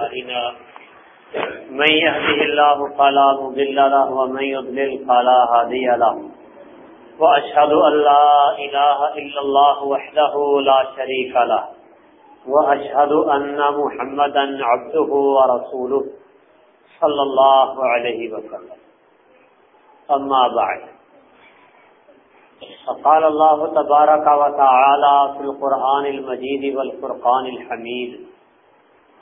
أعمالنا من يهده الله فلا مضل له ومن يضلل فلا هادي له. وأشهد أن لا إله إلا الله وحده لا شريك له. وأشهد أن محمدا عبده ورسوله صلى الله عليه وسلم. أما بعد. فقال الله تبارك وتعالى في القرآن المجيد والفرقان الحميد.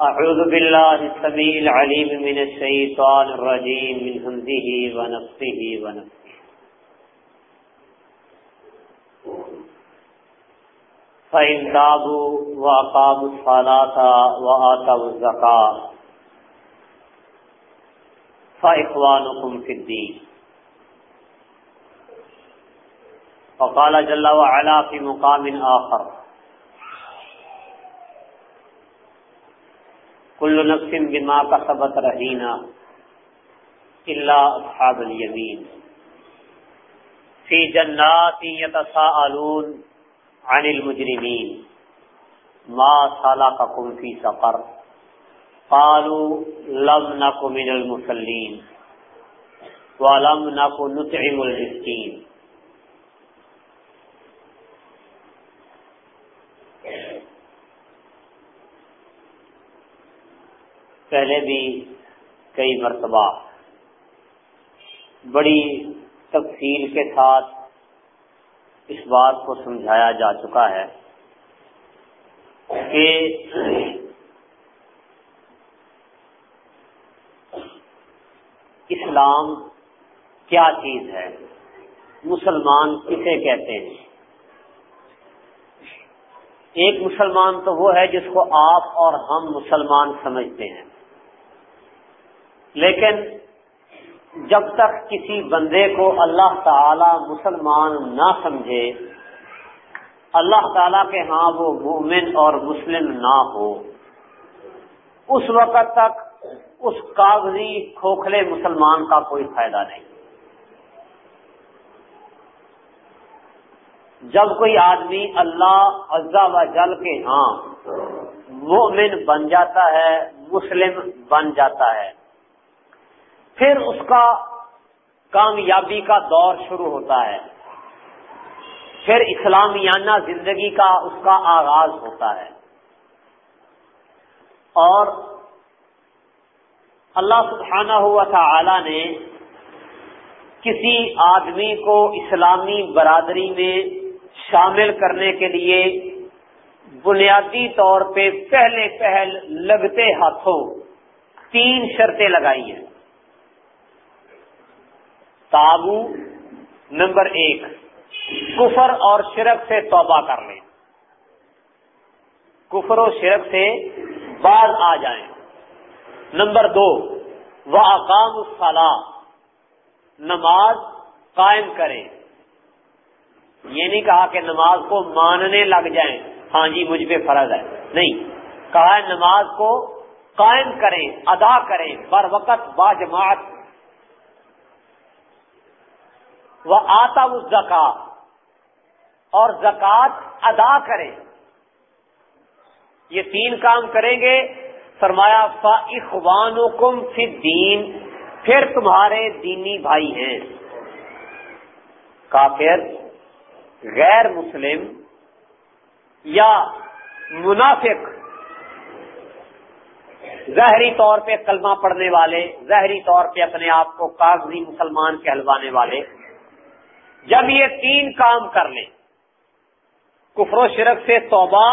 أعوذ بالله السميع العليم من الشيطان الرجيم من همزه ونفسه ونفسه فإن تابوا وأقاموا الصلاة وآتوا الزكاة. فإخوانكم في الدين. وقال جل وعلا في مقام آخر. كل نفس بما كسبت رهينة إلا أصحاب اليمين. في جنات يتساءلون عن المجرمين. ما سلككم في سقر؟ قالوا لم نك من المسلين ولم نك نطعم المسكين. پہلے بھی کئی مرتبہ بڑی تفصیل کے ساتھ اس بات کو سمجھایا جا چکا ہے کہ اسلام کیا چیز ہے؟ مسلمان کسے کہتے ہیں؟ ایک مسلمان تو وہ ہے جس کو آپ اور ہم مسلمان سمجھتے ہیں۔ لیکن جب تک کسی بندے کو اللہ تعالی مسلمان نہ سمجھے، اللہ تعالی کے ہاں وہ مومن اور مسلم نہ ہو، اس وقت تک اس کاغذی کھوکھلے مسلمان کا کوئی فائدہ نہیں۔ جب کوئی آدمی اللہ عزا و جل کے ہاں مومن بن جاتا ہے، مسلم بن جاتا ہے پھر اس کا کامیابی کا دور شروع ہوتا ہے۔ پھر اسلامیانہ زندگی کا اس کا آغاز ہوتا ہے۔ اور اللہ سبحانہ ہوا تھا نے کسی آدمی کو اسلامی برادری میں شامل کرنے کے لیے بنیادی طور پہ پہلے پہل لگتے ہاتھوں تین شرطیں لگائی ہیں۔ تابو نمبر ایک، کفر اور شرک سے توبہ کر لیں۔ کفر و شرک سے باز آ جائیں۔ نمبر دو وہ اقام الصلاح نماز قائم کریں۔ یہ نہیں کہا کہ نماز کو ماننے لگ جائیں۔ ہاں جی مجھ پہ فرض ہے۔ نہیں، کہا ہے نماز کو قائم کریں، ادا کریں۔ بر وقت با جماعت وہ آتا اس زکات اور زکات ادا کریں۔ یہ تین کام کریں گے۔ فرمایا فا اخوان کم دین پھر تمہارے دینی بھائی ہیں۔ کافر، غیر مسلم یا منافق۔ ظاہری طور پہ کلمہ پڑھنے والے ظاہری طور پہ اپنے آپ کو کاغذی مسلمان کہلوانے والے۔ جب یہ تین کام کر لیں، کفر و شرک سے توبہ،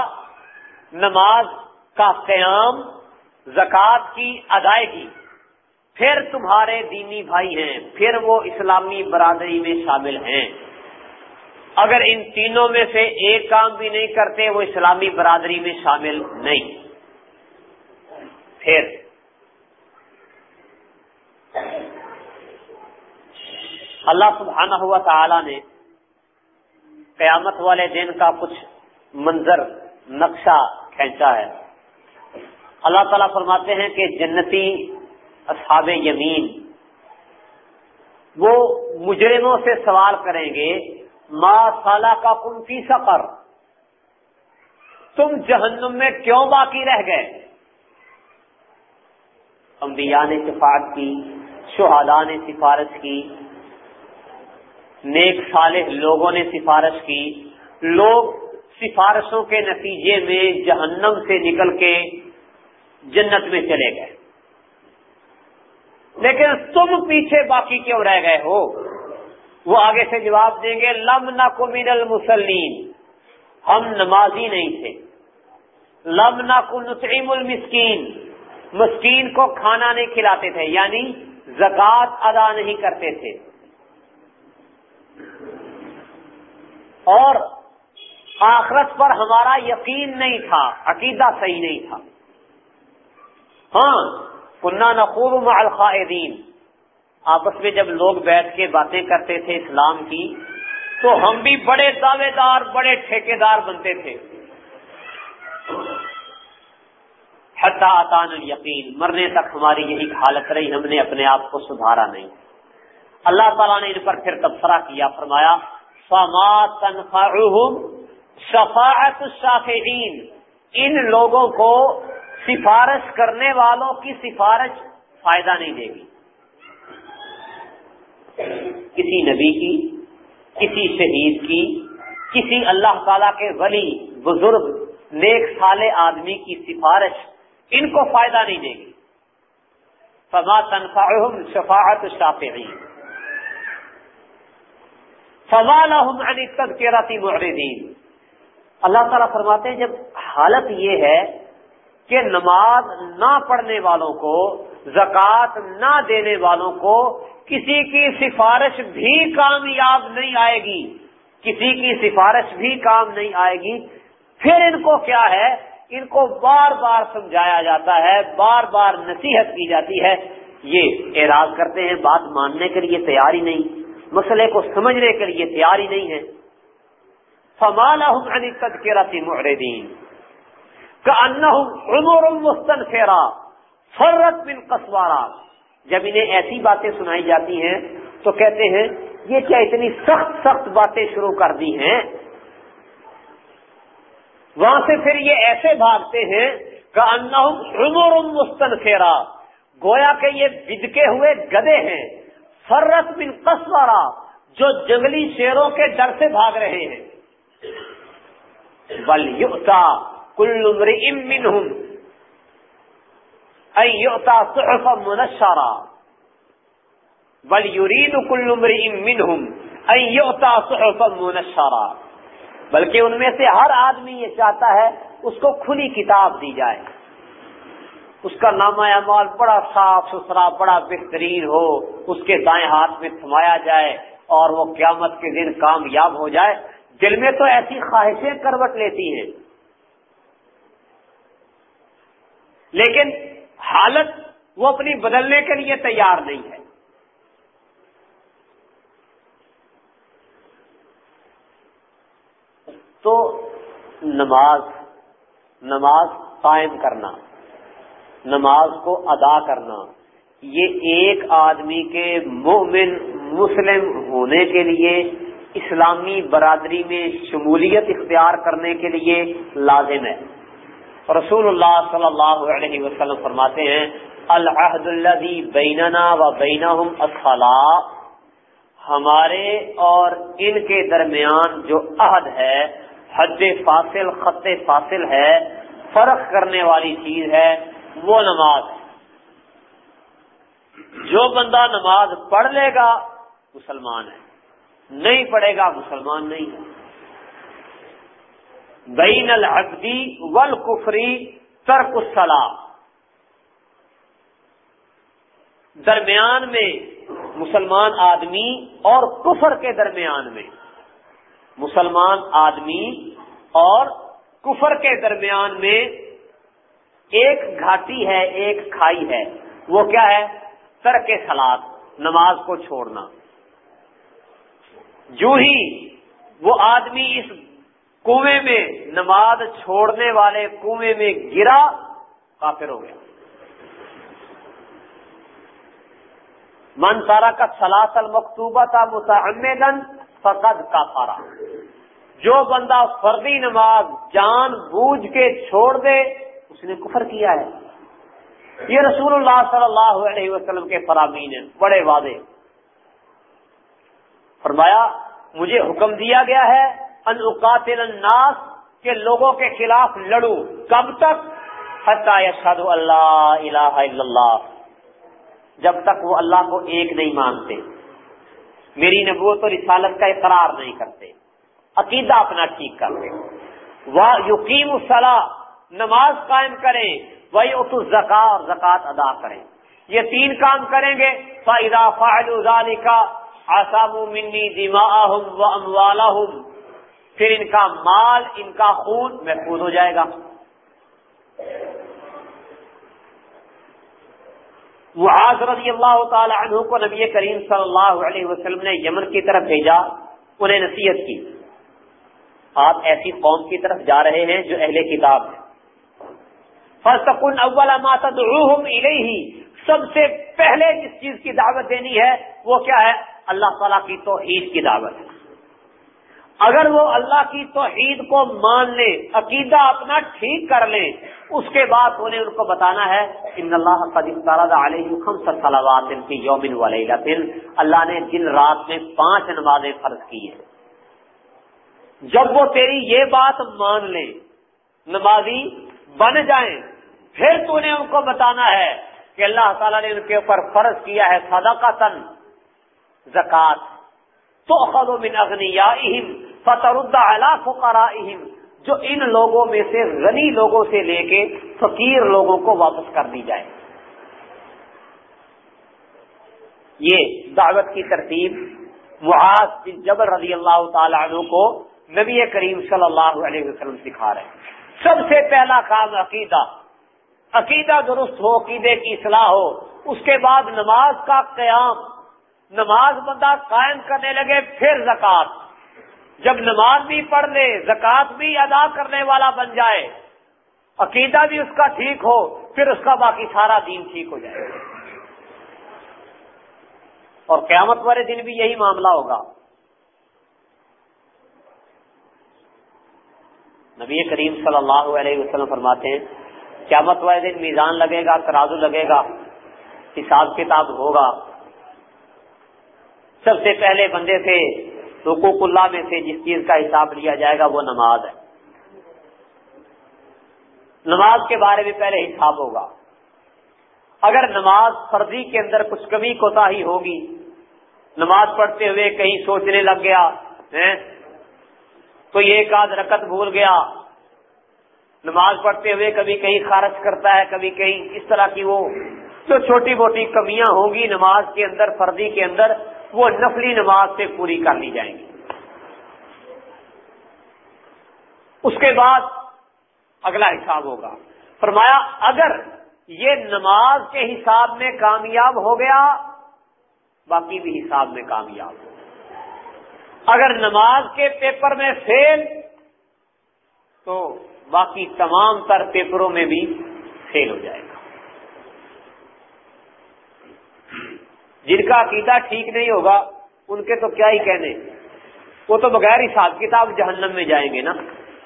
نماز کا قیام، زکوٰۃ کی ادائیگی، پھر تمہارے دینی بھائی ہیں، پھر وہ اسلامی برادری میں شامل ہیں۔ اگر ان تینوں میں سے ایک کام بھی نہیں کرتے، وہ اسلامی برادری میں شامل نہیں۔ پھر اللہ سبحانہ ہوا تعالی نے قیامت والے دن کا کچھ منظر، نقشہ کھینچا ہے۔ اللہ تعالیٰ فرماتے ہیں کہ جنتی اصحاب یمین، وہ مجرموں سے سوال کریں گے، ما سالہ کا فی سفر تم جہنم میں کیوں باقی رہ گئے؟ انبیاء نے شفاعت کی، شہداء نے سفارش کی نیک صالح لوگوں نے سفارش کی۔ لوگ سفارشوں کے نتیجے میں جہنم سے نکل کے جنت میں چلے گئے۔ لیکن تم پیچھے باقی کیوں رہ گئے ہو؟ وہ آگے سے جواب دیں گے، لم نہ من المسلیم ہم نمازی نہیں تھے۔ لم نہ نسعیم المسکین۔ مسکین کو کھانا نہیں کھلاتے تھے یعنی زکوٰۃ ادا نہیں کرتے تھے۔ اور آخرت پر ہمارا یقین نہیں تھا، عقیدہ صحیح نہیں تھا۔ ہاں کنہ نقور مع القائدین آپس میں جب لوگ بیٹھ کے باتیں کرتے تھے اسلام کی، تو ہم بھی بڑے دعوے دار، بڑے ٹھیکے دار بنتے تھے۔ حتا آتان یقین مرنے تک ہماری یہی حالت رہی، ہم نے اپنے آپ کو سدھارا نہیں۔ اللہ تعالیٰ نے ان پر پھر تبصرہ کیا، فرمایا، فما تنفعهم شفاعت الشافعین ان لوگوں کو سفارش کرنے والوں کی سفارش فائدہ نہیں دے گی۔ کسی نبی کی، کسی شہید کی، کسی اللہ تعالی کے ولی، بزرگ، نیک سالے آدمی کی سفارش ان کو فائدہ نہیں دے گی۔ فما تنفعهم شفاعت الشافعین فضا عن التذکرۃ معرضین اللہ تعالیٰ فرماتے ہیں، جب حالت یہ ہے کہ نماز نہ پڑھنے والوں کو، زکوٰۃ نہ دینے والوں کو کسی کی سفارش بھی کامیاب نہیں آئے گی، کسی کی سفارش بھی کام نہیں آئے گی۔ پھر ان کو کیا ہے؟ ان کو بار بار سمجھایا جاتا ہے، بار بار نصیحت کی جاتی ہے۔ یہ اعراض کرتے ہیں، بات ماننے کے لیے تیاری نہیں۔ مسئلے کو سمجھنے کے لیے تیاری نہیں ہے۔ فمالا تذکرتی معردین کا عمر مستنفرا فرت بن قصوارا جب انہیں ایسی باتیں سنائی جاتی ہیں، تو کہتے ہیں، یہ کیا اتنی سخت سخت باتیں شروع کر دی ہیں؟ وہاں سے پھر یہ ایسے بھاگتے ہیں کہ عمر مستنفرا گویا کہ یہ بدکے ہوئے گدے ہیں۔ فرت بن قصوارا جو جنگلی شیروں کے ڈر سے بھاگ رہے ہیں۔ بل یوتا کل منہم۔ ایوتا صحف منشارا بل یرید کل منہم۔ ایوتا صحف منشارا بلکہ ان میں سے ہر آدمی یہ چاہتا ہے اس کو کھلی کتاب دی جائے۔ اس کا نام اعمال بڑا صاف ستھرا، بڑا بہترین ہو، اس کے دائیں ہاتھ میں تھمایا جائے اور وہ قیامت کے دن کامیاب ہو جائے۔ دل میں تو ایسی خواہشیں کروٹ لیتی ہیں۔ لیکن حالت وہ اپنی بدلنے کے لیے تیار نہیں ہے۔ تو نماز نماز قائم کرنا۔ نماز کو ادا کرنا، یہ ایک آدمی کے مومن مسلم ہونے کے لیے، اسلامی برادری میں شمولیت اختیار کرنے کے لیے لازم ہے۔ رسول اللہ صلی اللہ علیہ وسلم فرماتے ہیں، العہد الذي بیننا و بینہم الصلاة ہمارے اور ان کے درمیان جو عہد ہے حد فاصل، خط فاصل ہے، فرق کرنے والی چیز ہے۔ وہ نماز ہے۔ جو بندہ نماز پڑھ لے گا، مسلمان ہے۔ نہیں پڑے گا، مسلمان نہیں ہے۔ بین الحدی ول کفری ترک السلام درمیان میں مسلمان آدمی اور کفر کے درمیان میں۔ مسلمان آدمی اور کفر کے درمیان میں ایک گھاٹی ہے، ایک کھائی ہے۔ وہ کیا ہے؟ ترک سلاد، نماز کو چھوڑنا۔ جو ہی وہ آدمی اس کنویں میں نماز چھوڑنے والے کنویں میں گرا، کافر ہو گیا۔ من سارا کا سلاسل مکتوبہ تھا متعمدن فقد کا پارا جو بندہ فردی نماز جان بوجھ کے چھوڑ دے نے کفر کیا ہے۔ یہ رسول اللہ صلی اللہ علیہ وسلم کے فرامین ہیں، بڑے وعدے فرمایا، مجھے حکم دیا گیا ہے، ان اقاتل الناس کے لوگوں کے خلاف لڑو۔ کب تک؟ حتی یشہد اللہ الہ الا اللہ۔ جب تک وہ اللہ کو ایک نہیں مانتے۔ میری نبوت اور رسالت کا اقرار نہیں کرتے۔ عقیدہ اپنا ٹھیک کرتے۔ وہ یقین الصلاح نماز قائم کریں، وہی اتو زکا اور زکوٰۃ ادا کریں۔ یہ تین کام کریں گے۔ فائدہ فائل کا آسام منی دما و اموالا پھر ان کا مال، ان کا خون محفوظ ہو جائے گا۔ معاذ رضی اللہ تعالی عنہ کو نبی کریم صلی اللہ علیہ وسلم نے یمن کی طرف بھیجا، انہیں نصیحت کی۔ آپ ایسی قوم کی طرف جا رہے ہیں جو اہل کتاب ہے فسکن اول ما تدعوهم الیہ سب سے پہلے جس چیز کی دعوت دینی ہے، وہ کیا ہے؟ اللہ تعالیٰ کی توحید کی دعوت ہے۔ اگر وہ اللہ کی توحید کو مان لیں عقیدہ اپنا ٹھیک کر لیں اس کے بعد انہیں ان کو بتانا ہے ان اللہ علیہ کی یومن ولیلہ اللہ نے دن رات میں پانچ نمازیں فرض کی ہیں۔ جب وہ تیری یہ بات مان لیں نمازی بن جائیں پھر تو نے ان کو بتانا ہے کہ اللہ تعالیٰ نے ان کے اوپر فرض کیا ہے صدقہ تن زکات تو خد و من اغنیا فترد فقرائہم، جو ان لوگوں میں سے غنی لوگوں سے لے کے فقیر لوگوں کو واپس کر دی جائے۔ یہ دعوت کی ترتیب معاذ بن جبر رضی اللہ تعالی عنہ کو نبی کریم صلی اللہ علیہ وسلم سکھا رہے ہیں۔ سب سے پہلا کام عقیدہ عقیدہ درست ہو، عقیدے کی اصلاح ہو، اس کے بعد نماز کا قیام۔ نماز بندہ قائم کرنے لگے، پھر زکات جب نماز بھی پڑھ لے زکات بھی ادا کرنے والا بن جائے، عقیدہ بھی اس کا ٹھیک ہو، پھر اس کا باقی سارا دین ٹھیک ہو جائے۔ اور قیامت والے دن بھی یہی معاملہ ہوگا۔ نبی کریم صلی اللہ علیہ وسلم فرماتے ہیں قیامت والے دن میزان لگے گا، ترازو لگے گا، حساب کتاب ہوگا۔ سب سے پہلے بندے سے حقوق اللہ میں سے جس چیز کا حساب لیا جائے گا وہ نماز ہے۔ نماز کے بارے میں پہلے حساب ہوگا۔ اگر نماز فرضی کے اندر کچھ کمی کوتا ہی ہوگی، نماز پڑھتے ہوئے کہیں سوچنے لگ گیا تو یہ ایک آدھ رکت بھول گیا نماز پڑھتے ہوئے کبھی کہیں خارج کرتا ہے، کبھی کہیں اس طرح کی وہ جو چھوٹی موٹی کمیاں ہوں گی نماز کے اندر، فردی کے اندر، وہ نفلی نماز سے پوری کر لی جائیں گی۔ اس کے بعد اگلا حساب ہوگا۔ فرمایا، اگر یہ نماز کے حساب میں کامیاب ہو گیا، باقی بھی حساب میں کامیاب ہو۔ اگر نماز کے پیپر میں فیل، تو باقی تمام تر پیپروں میں بھی فیل ہو جائے گا۔ جن کا عقیدہ ٹھیک نہیں ہوگا، ان کے تو کیا ہی کہنے۔ وہ تو بغیر حساب کتاب جہنم میں جائیں گے نا۔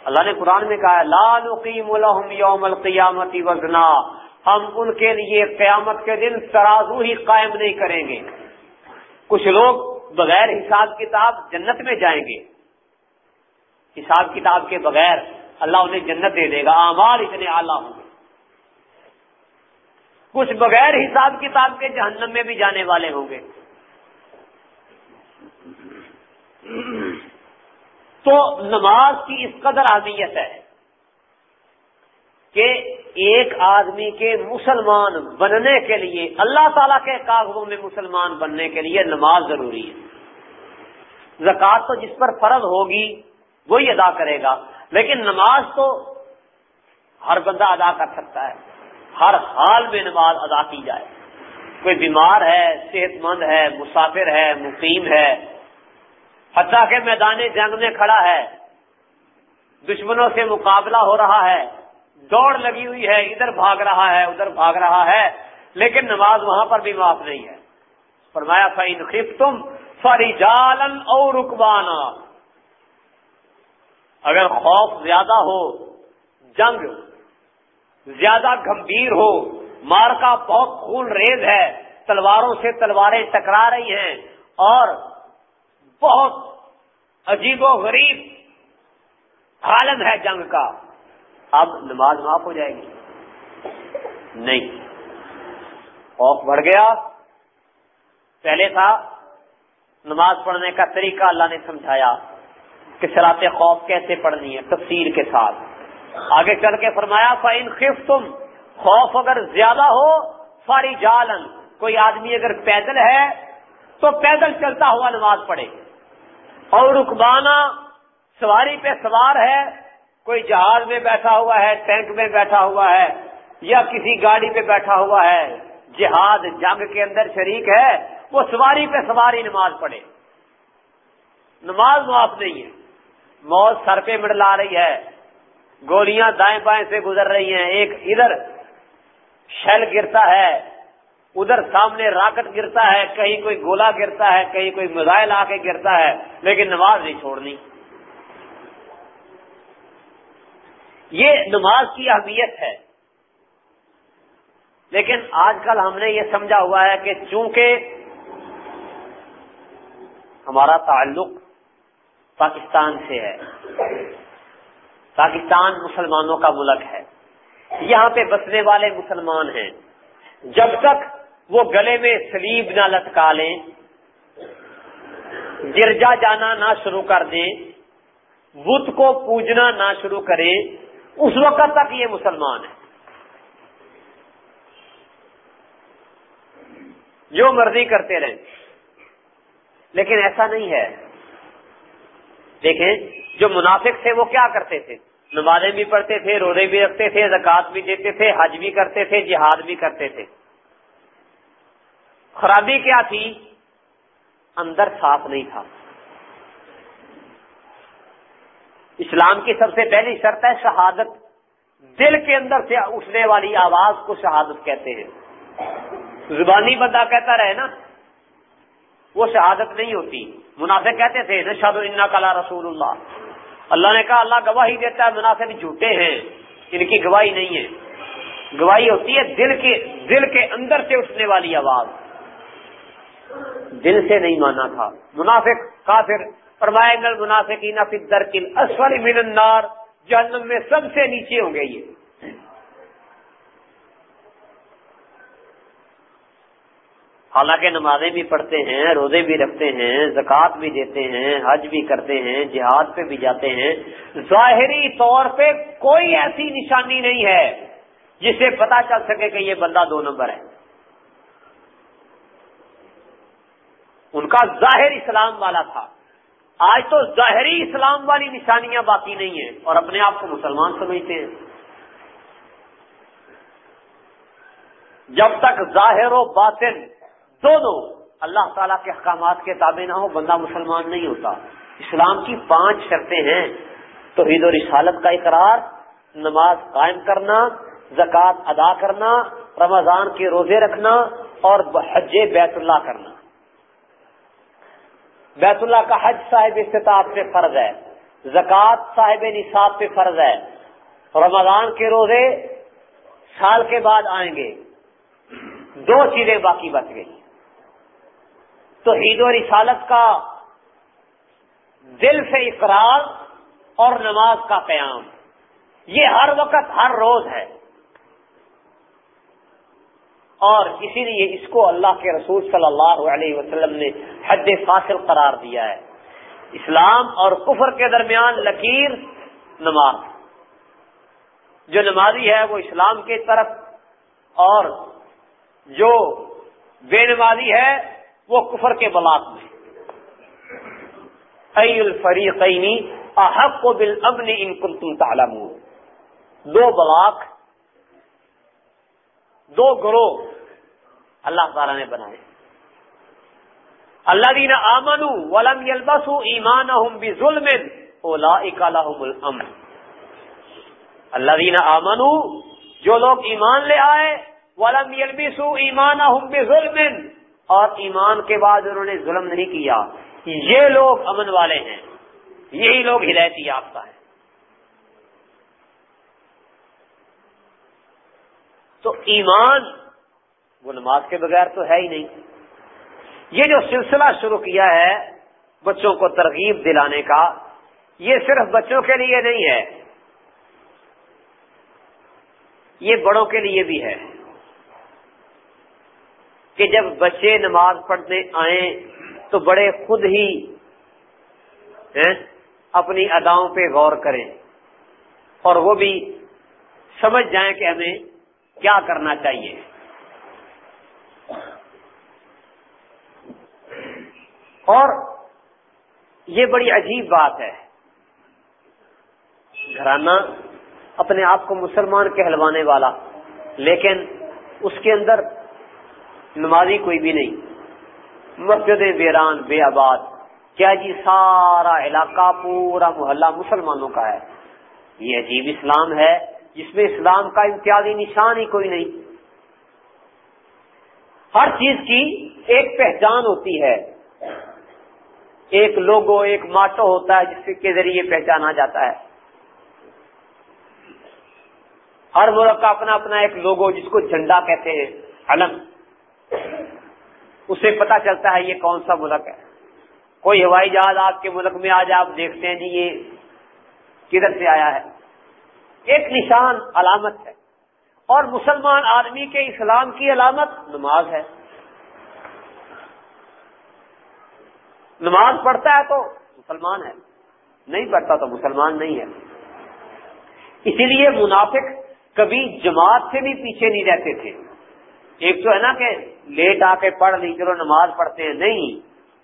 اللہ نے قرآن میں کہا لا نقیم لهم یوم القیامت وزنا۔ ہم ان کے لیے قیامت کے دن ترازو ہی قائم نہیں کریں گے۔ کچھ لوگ بغیر حساب کتاب جنت میں جائیں گے۔ حساب کتاب کے بغیر اللہ انہیں جنت دے دے گا، آمار اتنے اعلیٰ ہوں گے۔ کچھ بغیر حساب کتاب کے جہنم میں بھی جانے والے ہوں گے۔ تو نماز کی اس قدر اہمیت ہے کہ ایک آدمی کے مسلمان بننے کے لیے، اللہ تعالی کے کاغذوں میں مسلمان بننے کے لیے نماز ضروری ہے۔ زکوٰۃ تو جس پر فرض ہوگی، وہی ادا کرے گا۔ لیکن نماز تو ہر بندہ ادا کر سکتا ہے۔ ہر حال میں نماز ادا کی جائے۔ کوئی بیمار ہے صحت مند ہے، مسافر ہے، مقیم ہے، حتیٰ کے میدان جنگ میں کھڑا ہے، دشمنوں سے مقابلہ ہو رہا ہے، دوڑ لگی ہوئی ہے، ادھر بھاگ رہا ہے، ادھر بھاگ رہا ہے، لیکن نماز وہاں پر بھی معاف نہیں ہے۔ فرمایا فائن خف تم فری جالن اور رکوانا اگر خوف زیادہ ہو، جنگ زیادہ گمبھیر ہو مار کا بہت خون ریز ہے، تلواروں سے تلواریں ٹکرا رہی ہیں، اور بہت عجیب و غریب حالت ہے جنگ کا، اب نماز معاف ہو جائے گی۔ نہیں۔ خوف بڑھ گیا۔ پہلے تھا نماز پڑھنے کا طریقہ، اللہ نے سمجھایا۔ کہ سرات خوف کیسے پڑھنی ہے تفصیل کے ساتھ۔ آگے چل کے فرمایا فائن خف تم خوف اگر زیادہ ہو فاری جالن کوئی آدمی اگر پیدل ہے، تو پیدل چلتا ہوا نماز پڑھے۔ اور رکبانا سواری پہ سوار ہے، کوئی جہاز میں بیٹھا ہوا ہے، ٹینک میں بیٹھا ہوا ہے، یا کسی گاڑی پہ بیٹھا ہوا ہے، جہاد جنگ کے اندر شریک ہے، وہ سواری پہ سواری نماز پڑھے۔ نماز معاف نہیں ہے۔ موت سر پہ مڈلا رہی ہے۔ گولیاں دائیں بائیں سے گزر رہی ہیں۔ ایک ادھر شیل گرتا ہے، ادھر سامنے راکٹ گرتا ہے، کہیں کوئی گولا گرتا ہے، کہیں کوئی میزائل آ کے گرتا ہے، لیکن نماز نہیں چھوڑنی۔ یہ نماز کی اہمیت ہے۔ لیکن آج کل ہم نے یہ سمجھا ہوا ہے کہ چونکہ ہمارا تعلق پاکستان سے ہے۔ پاکستان مسلمانوں کا ملک ہے۔ یہاں پہ بسنے والے مسلمان ہیں۔ جب تک وہ گلے میں سلیب نہ لٹکا لیں، گرجا جانا نہ شروع کر دیں، بت کو پوجنا نہ شروع کریں، اس وقت تک یہ مسلمان ہے جو مرضی کرتے رہیں۔ لیکن ایسا نہیں ہے۔ دیکھیں، جو منافق تھے وہ کیا کرتے تھے؟ نمازیں بھی پڑھتے تھے، روزے بھی رکھتے تھے زکات بھی دیتے تھے، حج بھی کرتے تھے، جہاد بھی کرتے تھے۔ خرابی کیا تھی؟ اندر صاف نہیں تھا۔ اسلام کی سب سے پہلی شرط ہے شہادت۔ دل کے اندر سے اٹھنے والی آواز کو شہادت کہتے ہیں۔ زبانی بندہ کہتا رہے نا وہ شہادت نہیں ہوتی۔ منافع کہتے تھے نشاد اللہ کلا رسول اللہ اللہ نے کہا، اللہ گواہی دیتا ہے منافع جھوٹے ہیں۔ ان کی گواہی نہیں ہے۔ گواہی ہوتی ہے دل کے دل کے اندر سے اٹھنے والی آواز۔ دل سے نہیں مانا تھا۔ منافق کافر۔ فرمائے گل منافق در کل من النار. جہنم میں سب سے نیچے ہوں گے یہ۔ حالانکہ نمازیں بھی پڑھتے ہیں، روزے بھی رکھتے ہیں، زکوٰۃ بھی دیتے ہیں، حج بھی کرتے ہیں، جہاد پہ بھی جاتے ہیں۔ ظاہری طور پہ کوئی ایسی نشانی نہیں ہے جسے پتا چل سکے کہ یہ بندہ دو نمبر ہے۔ ان کا ظاہر اسلام والا تھا۔ آج تو ظاہری اسلام والی نشانیاں باقی نہیں ہیں اور اپنے آپ کو مسلمان سمجھتے ہیں۔ جب تک ظاہر و باطن دونوں اللہ تعالی کے احکامات کے تابع نہ ہو، بندہ مسلمان نہیں ہوتا۔ اسلام کی پانچ شرطیں ہیں۔ تو عید و رسالت کا اقرار، نماز قائم کرنا، زکوٰۃ ادا کرنا، رمضان کے روزے رکھنا اور حج بیت اللہ کرنا۔ بیت اللہ کا حج صاحب استطاعت پہ فرض ہے۔ زکوٰۃ صاحب نصاب پہ فرض ہے۔ رمضان کے روزے سال کے بعد آئیں گے۔ دو چیزیں باقی بچ گئی تو عید و رسالت کا دل سے اقرار اور نماز کا قیام۔ یہ ہر وقت، ہر روز ہے۔ اور اسی لیے اس کو اللہ کے رسول صلی اللہ علیہ وسلم نے حد فاصل قرار دیا ہے۔ اسلام اور کفر کے درمیان لکیر نماز۔ جو نمازی ہے وہ اسلام کی طرف اور جو بے نمازی ہے وہ کفر کے بلاک میں ای الفریقینی احق و بل ابن ان کن تم دو بلاک دو گروہ اللہ تعالی نے بنائے۔ اللہ دینا آمن ولم یلبس ایمان ظلم اولا الامن۔ اللہ دینا آمن جو لوگ ایمان لے آئے، ولم یلبس ایمان ظلم اور ایمان کے بعد انہوں نے ظلم نہیں کیا۔ یہ لوگ امن والے ہیں۔ یہی لوگ ہدایتی یافتہ ہیں۔ تو ایمان وہ نماز کے بغیر تو ہے ہی نہیں۔ یہ جو سلسلہ شروع کیا ہے بچوں کو ترغیب دلانے کا، یہ صرف بچوں کے لیے نہیں ہے، یہ بڑوں کے لیے بھی ہے۔ کہ جب بچے نماز پڑھنے آئیں تو بڑے خود ہی اپنی اداؤں پہ غور کریں۔ اور وہ بھی سمجھ جائیں کہ ہمیں کیا کرنا چاہیے۔ اور یہ بڑی عجیب بات ہے۔ گھرانہ اپنے آپ کو مسلمان کہلوانے والا، لیکن اس کے اندر نمازی کوئی بھی نہیں۔ مسجد ویران، بے آباد۔ کیا جی سارا علاقہ پورا محلہ مسلمانوں کا ہے۔ یہ عجیب اسلام ہے، جس میں اسلام کا امتیازی نشان ہی کوئی نہیں۔ ہر چیز کی ایک پہچان ہوتی ہے۔ ایک لوگو، ایک ماٹو ہوتا ہے، جس کے ذریعے پہچانا جاتا ہے۔ ہر ملک کا اپنا اپنا ایک لوگو، جس کو جھنڈا کہتے ہیں، علم۔ اسے پتا چلتا ہے یہ کون سا ملک ہے۔ کوئی ہوائی جہاز آپ کے ملک میں آج آپ دیکھتے ہیں جی یہ کدھر سے آیا ہے۔ ایک نشان علامت ہے۔ اور مسلمان آدمی کے اسلام کی علامت نماز ہے۔ نماز پڑھتا ہے تو مسلمان ہے۔ نہیں پڑھتا تو مسلمان نہیں ہے۔ اسی لیے منافق کبھی جماعت سے بھی پیچھے نہیں رہتے تھے۔ ایک تو ہے نا کہ لیٹ آ کے پڑھ لی، چلو نماز پڑھتے ہیں، نہیں،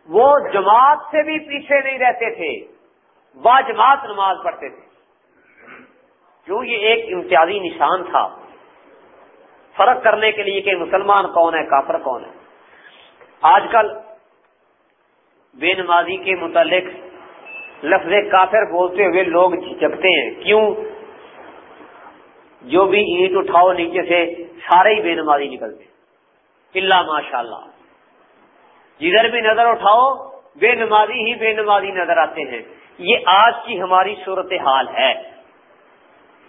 وہ جماعت سے بھی پیچھے نہیں رہتے تھے، با جماعت نماز پڑھتے تھے۔ کیوں یہ ایک امتیازی نشان تھا، فرق کرنے کے لیے کہ مسلمان کون ہے، کافر کون ہے۔ آج کل بے نمازی کے متعلق لفظ کافر بولتے ہوئے لوگ جھجکتے ہیں، کیوں؟ جو بھی اینٹ اٹھاؤ نیچے سے، سارے ہی بے نمازی نکلتے اللہ ماشاء اللہ جدھر بھی نظر اٹھاؤ، بے نمازی ہی بے نمازی نظر آتے ہیں۔ یہ آج کی ہماری صورت حال ہے۔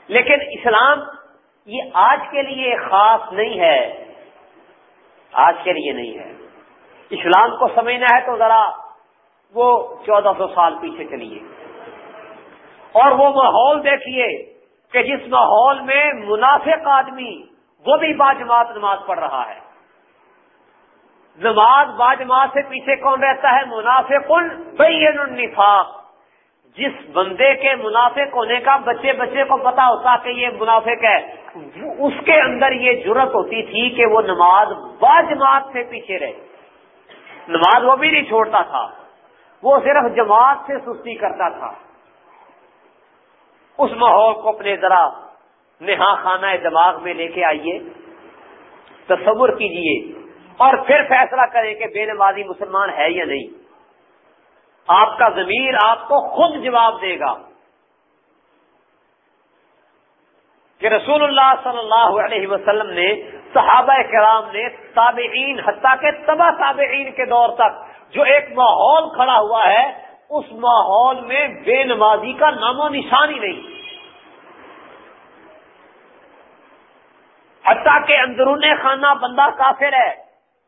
لیکن اسلام یہ آج کے لیے خاص نہیں ہے۔ آج کے لیے نہیں ہے۔ اسلام کو سمجھنا ہے تو ذرا وہ چودہ سو سال پیچھے چلیے۔ اور وہ ماحول دیکھیے۔ کہ جس ماحول میں منافق آدمی وہ بھی باجماعت نماز پڑھ رہا ہے۔ نماز باجماعت سے پیچھے کون رہتا ہے؟ منافق بین النفاق۔ جس بندے کے منافق ہونے کا بچے بچے کو پتا ہوتا کہ یہ منافق ہے، اس کے اندر یہ ضرورت ہوتی تھی کہ وہ نماز باجماعت سے پیچھے رہے۔ نماز وہ بھی نہیں چھوڑتا تھا، وہ صرف جماعت سے سستی کرتا تھا۔ اس ماحول کو اپنے ذرا نہا خانہ دماغ میں لے کے آئیے، تصور کیجیے اور پھر فیصلہ کریں کہ بے نمازی مسلمان ہے یا نہیں۔ آپ کا ضمیر آپ کو خود جواب دے گا کہ رسول اللہ صلی اللہ علیہ وسلم نے، صحابہ کرام نے، تابعین، حتیٰ کے تبا تابعین کے دور تک جو ایک ماحول کھڑا ہوا ہے اس ماحول میں بے نمازی کا نام و نشان ہی نہیں۔ حتیٰ کے اندرون خانہ بندہ کافر ہے،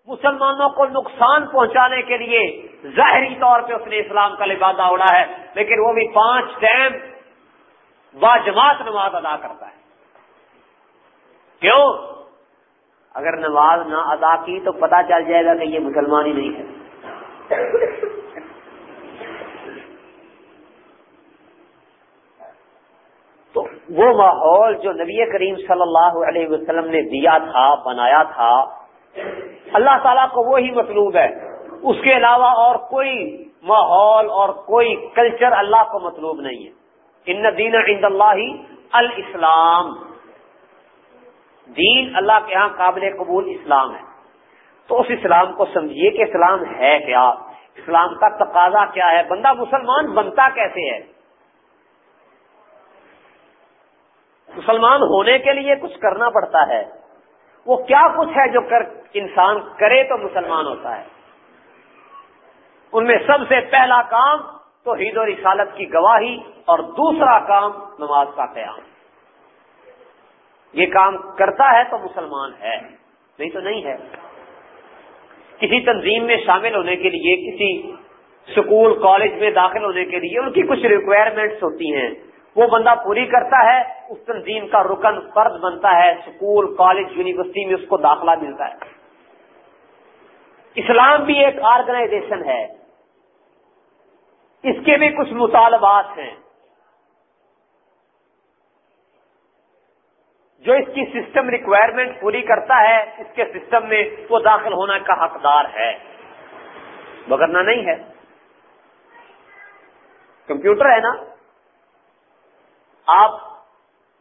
مسلمانوں کو نقصان پہنچانے کے لیے ظاہری طور پہ اس نے اسلام کا لبادہ اڑا ہے، لیکن وہ بھی پانچ ٹائم با جماعت نماز ادا کرتا ہے۔ کیوں؟ اگر نماز نہ ادا کی تو پتا چل جائے گا کہ یہ مسلمان ہی نہیں ہے تو وہ ماحول جو نبی کریم صلی اللہ علیہ وسلم نے دیا تھا، بنایا تھا، اللہ تعالیٰ کو وہی مطلوب ہے۔ اس کے علاوہ اور کوئی ماحول اور کوئی کلچر اللہ کو مطلوب نہیں ہے۔ ان دین عند اللہ الاسلام دین اللہ کے ہاں قابل قبول اسلام ہے۔ تو اس اسلام کو سمجھیے کہ اسلام ہے کیا؟ اسلام کا تقاضا کیا ہے؟ بندہ مسلمان بنتا کیسے ہے؟ مسلمان ہونے کے لیے کچھ کرنا پڑتا ہے۔ وہ کیا کچھ ہے جو کر انسان کرے تو مسلمان ہوتا ہے۔ ان میں سب سے پہلا کام تو عید و رسالت کی گواہی اور دوسرا کام نماز کا قیام۔ یہ کام کرتا ہے تو مسلمان ہے، نہیں تو نہیں ہے۔ کسی تنظیم میں شامل ہونے کے لیے، کسی اسکول کالج میں داخل ہونے کے لیے ان کی کچھ ریکوائرمنٹس ہوتی ہیں۔ وہ بندہ پوری کرتا ہے، اس تنظیم کا رکن فرد بنتا ہے اسکول کالج، یونیورسٹی میں اس کو داخلہ ملتا ہے۔ اسلام بھی ایک آرگنائزیشن ہے۔ اس کے بھی کچھ مطالبات ہیں۔ جو اس کی سسٹم ریکوائرمنٹ پوری کرتا ہے، اس کے سسٹم میں وہ داخل ہونے کا حقدار ہے۔ بگرنا نہیں ہے۔ کمپیوٹر ہے نا۔ آپ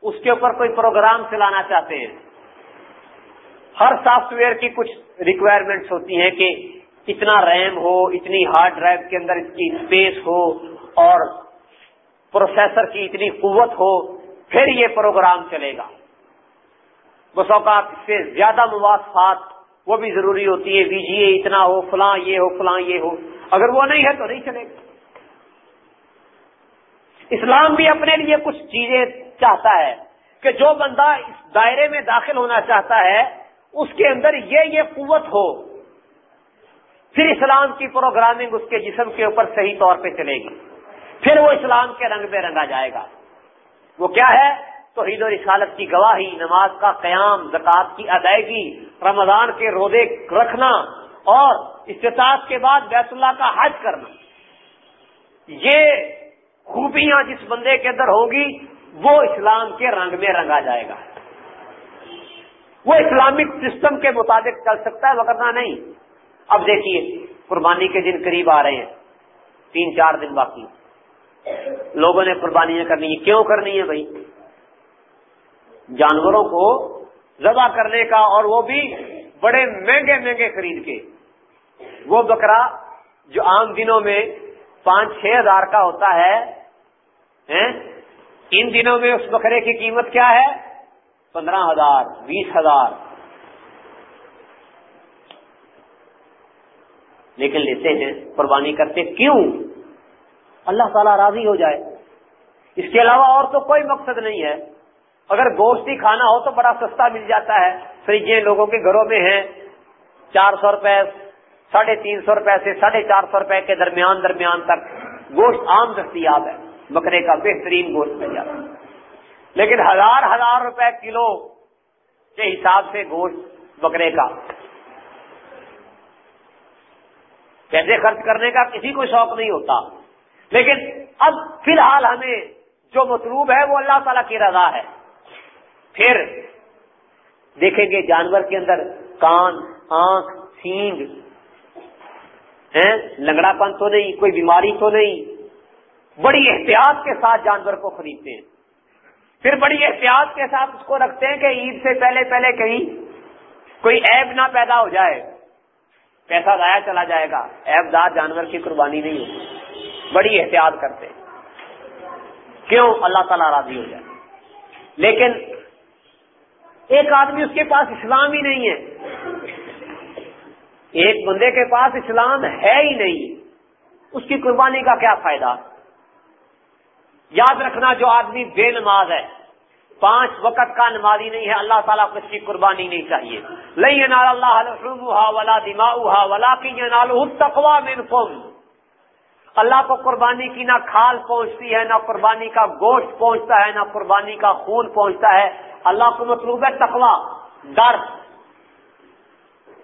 اس کے اوپر کوئی پروگرام چلانا چاہتے ہیں۔ ہر سافٹ ویئر کی کچھ ریکوائرمنٹس ہوتی ہیں کہ اتنا ریم ہو، اتنی ہارڈ ڈرائیو کے اندر اس کی اسپیس ہو اور پروسیسر کی اتنی قوت ہو، پھر یہ پروگرام چلے گا۔ بس اوقات اس سے زیادہ مواصفات وہ بھی ضروری ہوتی ہے وی جی اے اتنا ہو، فلاں یہ ہو، فلاں یہ ہو۔ اگر وہ نہیں ہے تو نہیں چلے گا۔ اسلام بھی اپنے لیے کچھ چیزیں چاہتا ہے کہ جو بندہ اس دائرے میں داخل ہونا چاہتا ہے، اس کے اندر یہ یہ قوت ہو۔ پھر اسلام کی پروگرامنگ اس کے جسم کے اوپر صحیح طور پہ چلے گی۔ پھر وہ اسلام کے رنگ میں رنگا جائے گا۔ وہ کیا ہے؟ تو عید و رسالت کی گواہی، نماز کا قیام زکات کی ادائیگی، رمضان کے روزے رکھنا اور استطاعت کے بعد بیت اللہ کا حج کرنا۔ یہ خوبیاں جس بندے کے اندر ہوگی، وہ اسلام کے رنگ میں رنگا جائے گا۔ وہ اسلامک سسٹم کے مطابق چل سکتا ہے وغیرہ نہیں۔ اب دیکھیے، قربانی کے دن قریب آ رہے ہیں۔ تین چار دن باقی لوگوں نے قربانیاں کرنی ہے۔ کیوں کرنی ہے بھائی؟ جانوروں کو ذبح کرنے کا اور وہ بھی بڑے مہنگے مہنگے خرید کے۔ وہ بکرا جو عام دنوں میں پانچ چھ ہزار کا ہوتا ہے ان دنوں میں اس بکرے کی قیمت کیا ہے؟ پندرہ ہزار، بیس ہزار۔ لیکن لیتے ہیں، قربانی کرتے کیوں؟ اللہ تعالیٰ راضی ہو جائے۔ اس کے علاوہ اور تو کوئی مقصد نہیں ہے۔ اگر گوشت ہی کھانا ہو تو بڑا سستا مل جاتا ہے۔ فریجیں لوگوں کے گھروں میں ہیں۔ چار سو روپے، ساڑھے تین سو روپے سے ساڑھے چار سو روپے کے درمیان درمیان تک۔ گوشت عام دستیاب ہے۔ بکرے کا بہترین گوشت مل جاتا لیکن ہزار ہزار روپے کلو کے حساب سے گوشت بکرے کا۔ پیسے خرچ کرنے کا کسی کو شوق نہیں ہوتا۔ لیکن اب فی الحال ہمیں جو مطلوب ہے وہ اللہ تعالیٰ کی رضا ہے۔ پھر دیکھیں گے جانور کے اندر کان، آنکھ، سینگ لنگڑا پن تو نہیں، کوئی بیماری تو نہیں۔ بڑی احتیاط کے ساتھ جانور کو خریدتے ہیں۔ پھر بڑی احتیاط کے ساتھ اس کو رکھتے ہیں کہ عید سے پہلے پہلے کہیں کوئی ایب نہ پیدا ہو جائے۔ پیسہ ضائع چلا جائے گا۔ ایب دار جانور کی قربانی نہیں ہوتی۔ بڑی احتیاط کرتے کیوں؟ اللہ تعالیٰ راضی ہو جائے۔ لیکن ایک آدمی اس کے پاس اسلام ہی نہیں ہے۔ ایک بندے کے پاس اسلام ہے ہی نہیں۔ اس کی قربانی کا کیا فائدہ؟ یاد رکھنا جو آدمی بے نماز ہے، پانچ وقت کا نمازی نہیں ہے، اللہ تعالیٰ کو اس کی قربانی نہیں چاہیے۔ لئی نال اللہ ولا دما ولا کی نال تقوا من اللہ کو قربانی کی نہ کھال پہنچتی ہے، نہ قربانی کا گوشت پہنچتا ہے، نہ قربانی کا خون پہنچتا ہے۔ اللہ کو مطلوب ہے تقوا ڈر۔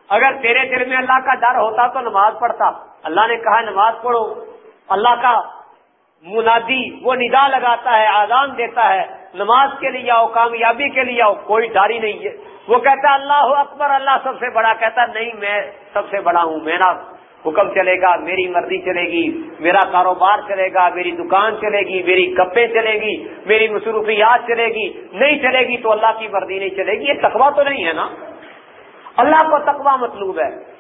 اگر تیرے دل میں اللہ کا ڈر ہوتا تو نماز پڑھتا۔ اللہ نے کہا نماز پڑھو۔ اللہ کا منادی، وہ ندا لگاتا ہے آزان دیتا ہے، نماز کے لیے آؤ، کامیابی کے لیے آؤ، کوئی ڈاری نہیں ہے۔ وہ کہتا ہے، اللہ اکبر، اللہ سب سے بڑا۔ کہتا نہیں، میں سب سے بڑا ہوں، میرا حکم چلے گا، میری مرضی چلے گی، میرا کاروبار چلے گا، میری دکان چلے گی، میری گپے چلے گی، میری مصروفیات چلے گی۔ نہیں چلے گی تو اللہ کی مرضی نہیں چلے گی۔ یہ تقوا تو نہیں ہے نا؟ اللہ کو تقوا مطلوب ہے۔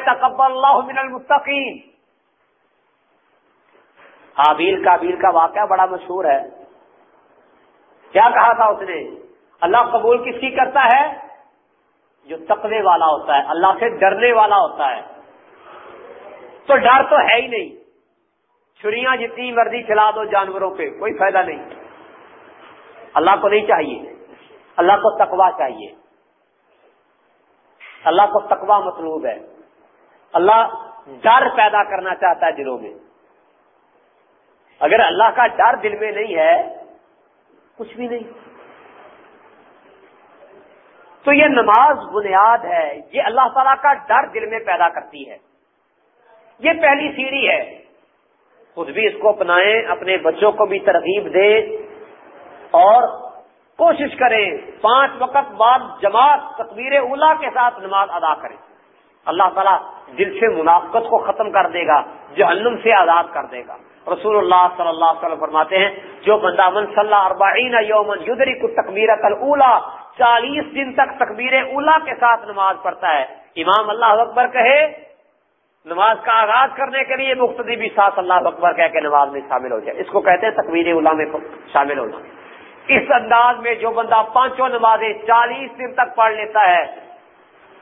تقبل اللہ من المستقین حابیل کابیل کا واقعہ بڑا مشہور ہے۔ کیا کہا تھا اس نے؟ اللہ قبول کس کی کرتا ہے؟ جو تقوی والا ہوتا ہے، اللہ سے ڈرنے والا ہوتا ہے۔ تو ڈر تو ہے ہی نہیں۔ چھریاں جتنی مرضی چلا دو جانوروں پہ، کوئی فائدہ نہیں۔ اللہ کو نہیں چاہیے۔ اللہ کو تقوا چاہیے۔ اللہ کو تقوا مطلوب ہے۔ اللہ ڈر پیدا کرنا چاہتا ہے دلوں میں۔ اگر اللہ کا ڈر دل میں نہیں ہے، کچھ بھی نہیں۔ تو یہ نماز بنیاد ہے، یہ اللہ تعالیٰ کا ڈر دل میں پیدا کرتی ہے۔ یہ پہلی سیڑھی ہے۔ خود بھی اس کو اپنائیں، اپنے بچوں کو بھی ترغیب دے اور کوشش کریں، پانچ وقت بعد جماعت تقبیر اولا کے ساتھ نماز ادا کریں۔ اللہ تعالیٰ دل سے منافقت کو ختم کر دے گا، جہنم سے آزاد کر دے گا۔ رسول اللہ صلی اللہ علیہ وسلم فرماتے ہیں، جو بندہ من صلی اربعین یومن یدری کو تقبیر اولا چالیس دن تک تقبیر اولا کے ساتھ نماز پڑھتا ہے۔ امام اللہ اکبر کہے، نماز کا آغاز کرنے کے لیے مقتدی بھی ساتھ اللہ اکبر کہہ کے نماز میں شامل ہو جائے۔ اس کو کہتے ہیں تقبیر اولا میں شامل ہونا۔ اس انداز میں جو بندہ پانچوں نمازیں چالیس دن تک پڑھ لیتا ہے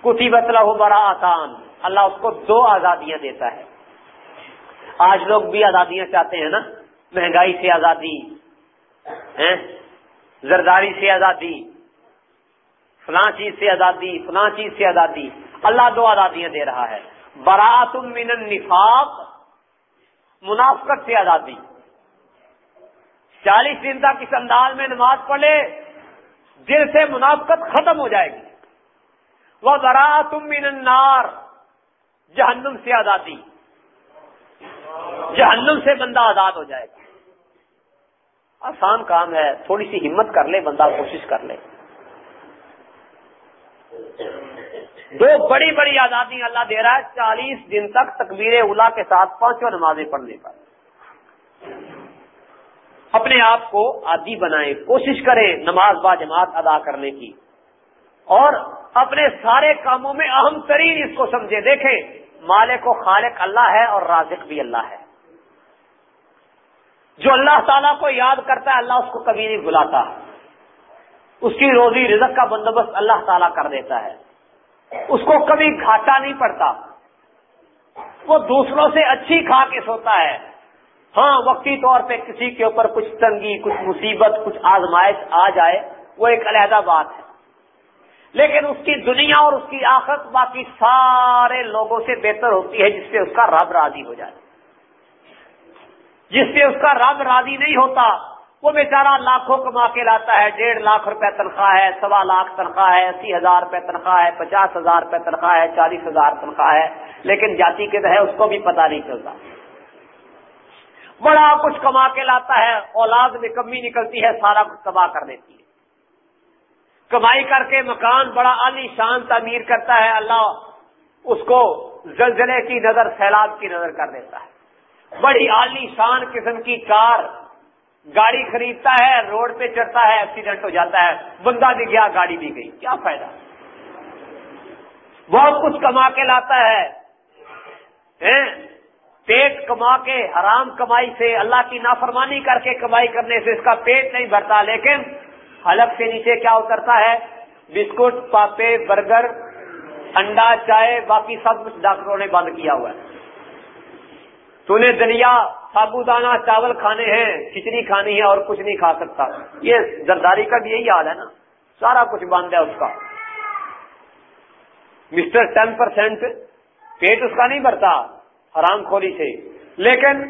کتی بتلا ہو بڑا آسان اللہ اس کو دو آزادیاں دیتا ہے۔ آج لوگ بھی آزادیاں چاہتے ہیں نا؟ مہنگائی سے آزادی زرداری سے آزادی، فلاں چیز سے آزادی، فلاں چیز سے آزادی، اللہ دو آزادیاں دے رہا ہے۔ برات من النفاق، منافقت سے آزادی۔ چالیس دن تک اس انداز میں نماز پڑھے، دل سے منافقت ختم ہو جائے گی۔ وہ برات من النار، جہنم سے آزادی۔ جہنم سے بندہ آزاد ہو جائے گا۔ آسان کام ہے، تھوڑی سی ہمت کر لے، بندہ کوشش کر لے۔ دو بڑی بڑی آزادی اللہ دے رہا ہے، چالیس دن تک تکبیر اولا کے ساتھ پانچوں نمازیں پڑھنے پر۔ اپنے آپ کو عادی بنائیں، کوشش کریں نماز با جماعت ادا کرنے کی۔ اور اپنے سارے کاموں میں اہم ترین اس کو سمجھے، دیکھیں مالک و خالق اللہ ہے اور رازق بھی اللہ ہے۔ جو اللہ تعالیٰ کو یاد کرتا ہے، اللہ اس کو کبھی نہیں بلاتا اس کی روزی رزق کا بندوبست اللہ تعالیٰ کر دیتا ہے۔ اس کو کبھی گھاٹا نہیں پڑتا۔ وہ دوسروں سے اچھی کھا کے سوتا ہے۔ ہاں وقتی طور پہ کسی کے اوپر کچھ تنگی، کچھ مصیبت، کچھ آزمائش آ جائے، وہ ایک علیحدہ بات ہے۔ لیکن اس کی دنیا اور اس کی آخرت باقی سارے لوگوں سے بہتر ہوتی ہے، جس سے اس کا رب راضی ہو جائے۔ جس سے اس کا رب راضی نہیں ہوتا، وہ بیچارہ لاکھوں کما کے لاتا ہے، ڈیڑھ لاکھ روپے تنخواہ ہے، سوا لاکھ تنخواہ ہے، اسی ہزار روپے تنخواہ ہے، پچاس ہزار روپے تنخواہ ہے، چالیس ہزار تنخواہ ہے، لیکن جاتی کے ہے، اس کو بھی پتا نہیں چلتا۔ بڑا کچھ کما کے لاتا ہے، اولاد میں کمی نکلتی ہے، سارا کچھ تباہ کر دیتی ہے۔ کمائی کر کے مکان بڑا عالی شان تعمیر کرتا ہے، اللہ اس کو زلزلے کی نظر، سیلاب کی نظر کر دیتا ہے۔ بڑی عالی شان قسم کی کار گاڑی خریدتا ہے، روڈ پہ چڑھتا ہے ایکسیڈنٹ ہو جاتا ہے۔ بندہ بھی گیا، گاڑی بھی گئی۔ کیا فائدہ؟ بہت کچھ کما کے لاتا ہے۔ ہاں؟ پیٹ کما کے، حرام کمائی سے، اللہ کی نافرمانی کر کے کمائی کرنے سے اس کا پیٹ نہیں بھرتا۔ لیکن حلق سے نیچے کیا اترتا ہے؟ بسکٹ، پاپے، برگر، انڈا، چائے، باقی سب کچھ ڈاکٹروں نے بند کیا ہوا ہے۔ تو نے دلیا سابو دانا چاول کھانے ہیں کھچڑی کھانی ہے اور کچھ نہیں کھا سکتا۔ یہ زرداری کا بھی یہی حال ہے نا۔ سارا کچھ بند ہے اس کا۔ مسٹر ٹین پرسینٹ پیٹ اس کا نہیں بھرتا، حرام خوری سے۔ لیکن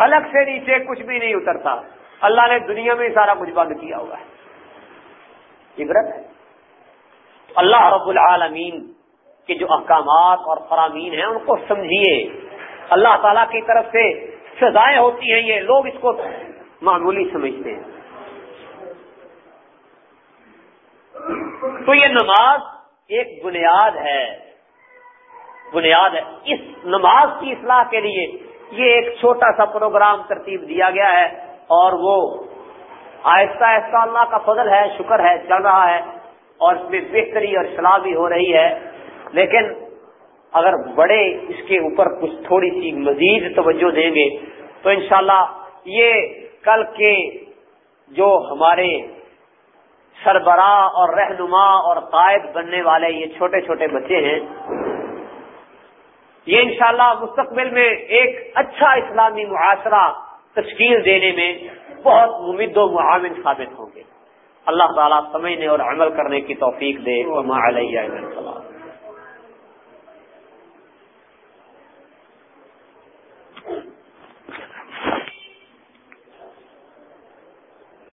حلق سے نیچے کچھ بھی نہیں اترتا۔ اللہ نے دنیا میں سارا کچھ بند کیا ہوا ہے۔ عبرت ہے۔ اللہ رب العالمین کے جو احکامات اور فرامین ہیں، ان کو سمجھیے۔ اللہ تعالی کی طرف سے سزائیں ہوتی ہیں، یہ لوگ اس کو معمولی سمجھتے ہیں۔ تو یہ نماز ایک بنیاد ہے۔ بنیاد ہے۔ اس نماز کی اصلاح کے لیے یہ ایک چھوٹا سا پروگرام ترتیب دیا گیا ہے اور وہ آہستہ آہستہ اللہ کا فضل ہے، شکر ہے، چل رہا ہے اور اس میں بہتری اور صلاح بھی ہو رہی ہے۔ لیکن اگر بڑے اس کے اوپر کچھ تھوڑی سی مزید توجہ دیں گے تو انشاءاللہ یہ کل کے جو ہمارے سربراہ اور رہنما اور قائد بننے والے یہ چھوٹے چھوٹے بچے ہیں، یہ انشاءاللہ مستقبل میں ایک اچھا اسلامی معاشرہ تشکیل دینے میں بہت ممد و معاون ثابت ہوں گے۔ اللہ تعالیٰ سمجھنے اور عمل کرنے کی توفیق دے۔ علیہ السلام